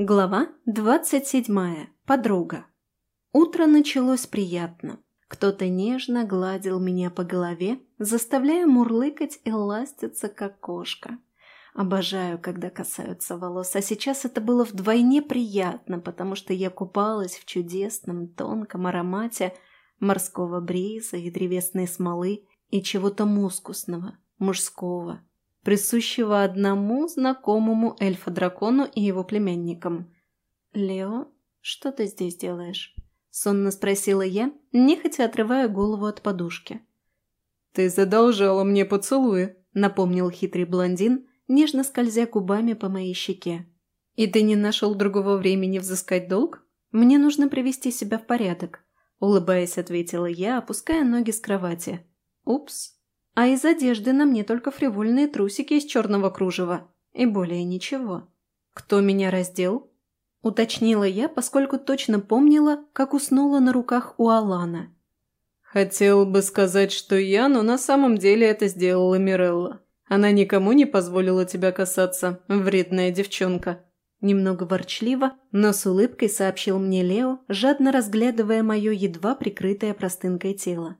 Глава 27. Подруга. Утро началось приятно. Кто-то нежно гладил меня по голове, заставляя мурлыкать и ластиться, как кошка. Обожаю, когда касаются волос, а сейчас это было вдвойне приятно, потому что я купалась в чудесном тонком аромате морского бриза и древесной смолы и чего-то мускусного, мужского, присущего одному знакомому эльфа-дракону и его племянникам. «Лео, что ты здесь делаешь?» — сонно спросила я, нехотя отрывая голову от подушки. «Ты задолжала мне поцелуи», — напомнил хитрый блондин, нежно скользя губами по моей щеке. «И ты не нашел другого времени взыскать долг? Мне нужно привести себя в порядок», — улыбаясь, ответила я, опуская ноги с кровати. «Упс, а из одежды на мне только фривольные трусики из черного кружева. И более ничего. Кто меня раздел? Уточнила я, поскольку точно помнила, как уснула на руках у Алана. Хотел бы сказать, что я, но на самом деле это сделала Мирелла. Она никому не позволила тебя касаться, вредная девчонка. Немного ворчливо, но с улыбкой сообщил мне Лео, жадно разглядывая мое едва прикрытое простынкой тело.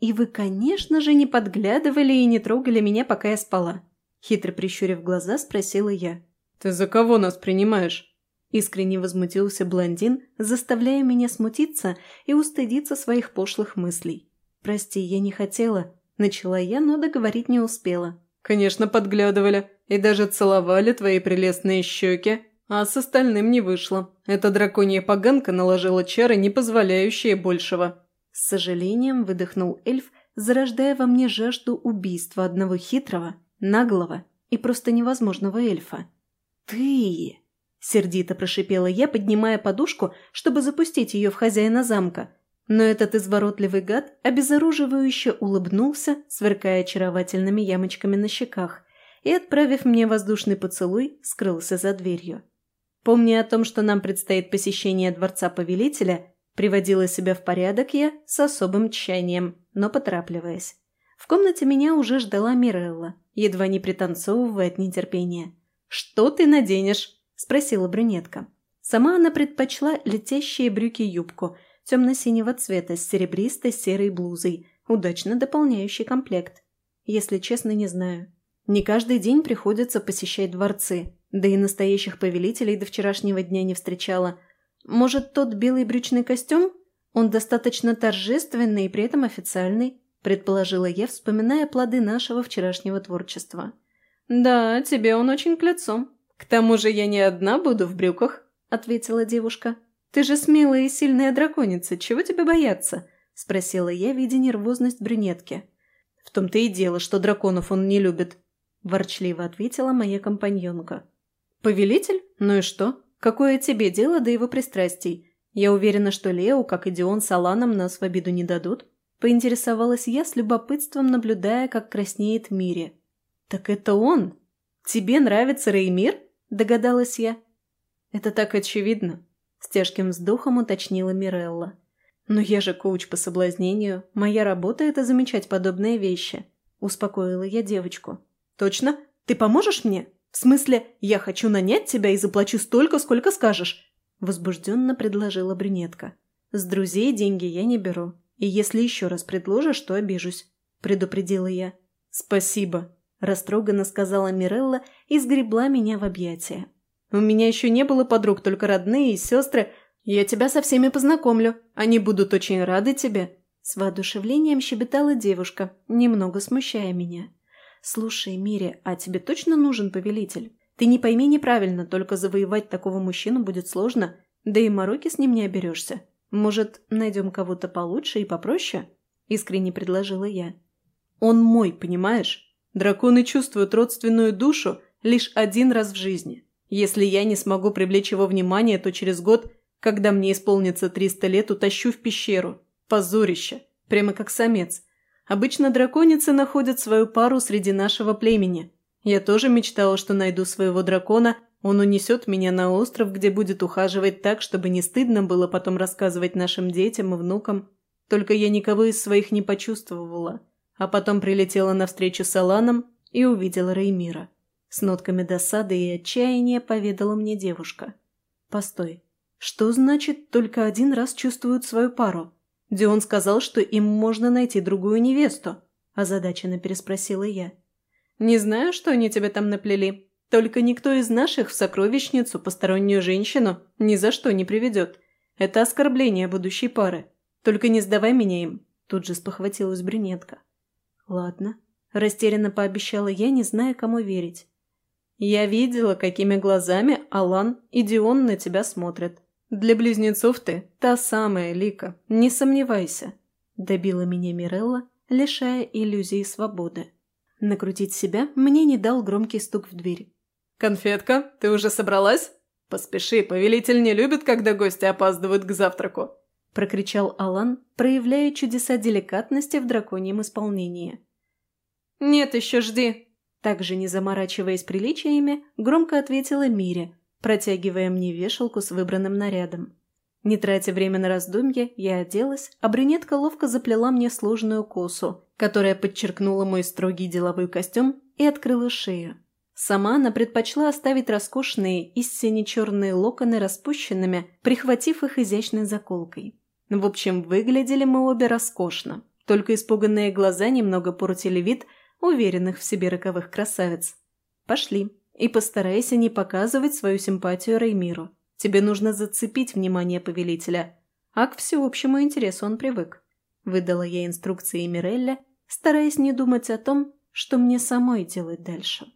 «И вы, конечно же, не подглядывали и не трогали меня, пока я спала?» Хитро прищурив глаза, спросила я. «Ты за кого нас принимаешь?» Искренне возмутился блондин, заставляя меня смутиться и устыдиться своих пошлых мыслей. «Прости, я не хотела», – начала я, но договорить не успела. «Конечно, подглядывали и даже целовали твои прелестные щеки, а с остальным не вышло. Эта драконья поганка наложила чары, не позволяющие большего». С сожалением выдохнул эльф, зарождая во мне жажду убийства одного хитрого, наглого и просто невозможного эльфа. «Ты!» – сердито прошипела я, поднимая подушку, чтобы запустить ее в хозяина замка. Но этот изворотливый гад обезоруживающе улыбнулся, сверкая очаровательными ямочками на щеках, и, отправив мне воздушный поцелуй, скрылся за дверью. Помня о том, что нам предстоит посещение дворца повелителя, Приводила себя в порядок я с особым тщанием, но поторапливаясь. В комнате меня уже ждала Мирелла, едва не пританцовывая от нетерпения. «Что ты наденешь?» – спросила брюнетка. Сама она предпочла летящие брюки-юбку темно-синего цвета с серебристой серой блузой, удачно дополняющий комплект. Если честно, не знаю. Не каждый день приходится посещать дворцы, да и настоящих повелителей до вчерашнего дня не встречала – может, тот белый брючный костюм? Он достаточно торжественный и при этом официальный, предположила я, вспоминая плоды нашего вчерашнего творчества. «Да, тебе он очень к лицу. К тому же я не одна буду в брюках», — ответила девушка. «Ты же смелая и сильная драконица, чего тебе бояться?» — спросила я, видя нервозность брюнетки. «В том-то и дело, что драконов он не любит», — ворчливо ответила моя компаньонка. «Повелитель? Ну и что? Какое тебе дело до его пристрастий? Я уверена, что Лео, как и Дион с Аланом, нас в обиду не дадут. Поинтересовалась я с любопытством, наблюдая, как краснеет Мире. «Так это он? Тебе нравится Реймир?» – догадалась я. «Это так очевидно», – с тяжким вздохом уточнила Мирелла. «Но я же коуч по соблазнению. Моя работа – это замечать подобные вещи», – успокоила я девочку. «Точно? Ты поможешь мне?» «В смысле, я хочу нанять тебя и заплачу столько, сколько скажешь», – возбужденно предложила брюнетка. «С друзей деньги я не беру, и если еще раз предложишь, то обижусь», – предупредила я. «Спасибо», – растроганно сказала Мирелла и сгребла меня в объятия. «У меня еще не было подруг, только родные и сестры. Я тебя со всеми познакомлю. Они будут очень рады тебе». С воодушевлением щебетала девушка, немного смущая меня. «Слушай, Мири, а тебе точно нужен повелитель? Ты не пойми неправильно, только завоевать такого мужчину будет сложно, да и мороки с ним не оберешься. Может, найдем кого-то получше и попроще?» – искренне предложила я. «Он мой, понимаешь? Драконы чувствуют родственную душу лишь один раз в жизни. Если я не смогу привлечь его внимание, то через год, когда мне исполнится 300 лет, утащу в пещеру. Позорище. Прямо как самец. Обычно драконицы находят свою пару среди нашего племени. Я тоже мечтала, что найду своего дракона, он унесет меня на остров, где будет ухаживать так, чтобы не стыдно было потом рассказывать нашим детям и внукам. Только я никого из своих не почувствовала. А потом прилетела на встречу с Аланом и увидела Реймира. С нотками досады и отчаяния поведала мне девушка. Постой. Что значит только один раз чувствуют свою пару? Дион сказал, что им можно найти другую невесту. Озадаченно переспросила я. Не знаю, что они тебе там наплели. Только никто из наших в сокровищницу постороннюю женщину ни за что не приведет. Это оскорбление будущей пары. Только не сдавай меня им. Тут же спохватилась брюнетка. Ладно. Растерянно пообещала я, не зная, кому верить. Я видела, какими глазами Алан и Дион на тебя смотрят. Для близнецов ты та самая Лика, не сомневайся. Добила меня Мирелла, лишая иллюзии свободы. Накрутить себя мне не дал громкий стук в дверь. «Конфетка, ты уже собралась? Поспеши, повелитель не любит, когда гости опаздывают к завтраку!» прокричал Алан, проявляя чудеса деликатности в драконьем исполнении. «Нет, еще жди!» Также не заморачиваясь приличиями, громко ответила Мире, протягивая мне вешалку с выбранным нарядом. Не тратя время на раздумье, я оделась, а брюнетка ловко заплела мне сложную косу, которая подчеркнула мой строгий деловой костюм и открыла шею. Сама она предпочла оставить роскошные и сине-черные локоны распущенными, прихватив их изящной заколкой. В общем, выглядели мы обе роскошно, только испуганные глаза немного портили вид уверенных в себе роковых красавиц. Пошли, и постарайся не показывать свою симпатию Реймиру. Тебе нужно зацепить внимание повелителя, а к всеобщему интересу он привык. Выдала я инструкции Мирелле, стараясь не думать о том, что мне самой делать дальше.